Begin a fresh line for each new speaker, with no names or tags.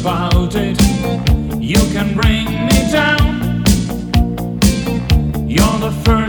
about it. You can bring me down. You're the first.